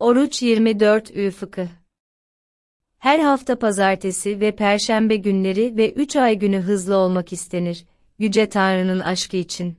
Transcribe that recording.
Oruç 24 Ü Fıkıh Her hafta pazartesi ve perşembe günleri ve üç ay günü hızlı olmak istenir, Yüce Tanrı'nın aşkı için.